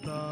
ता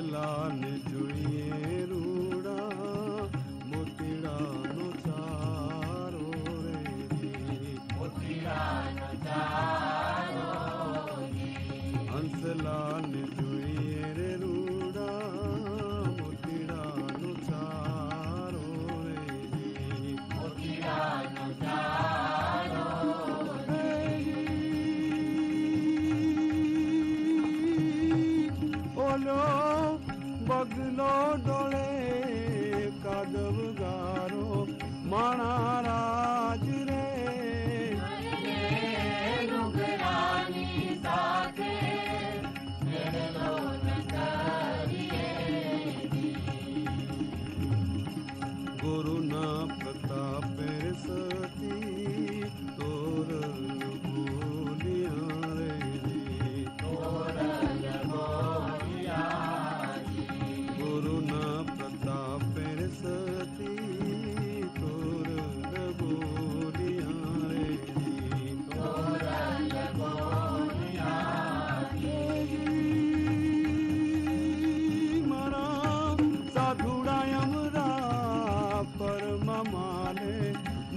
હંસલાને જોઈએ રૂડા મોતીડાનો ચારો રે હંસલાને करुणा प्रताप सर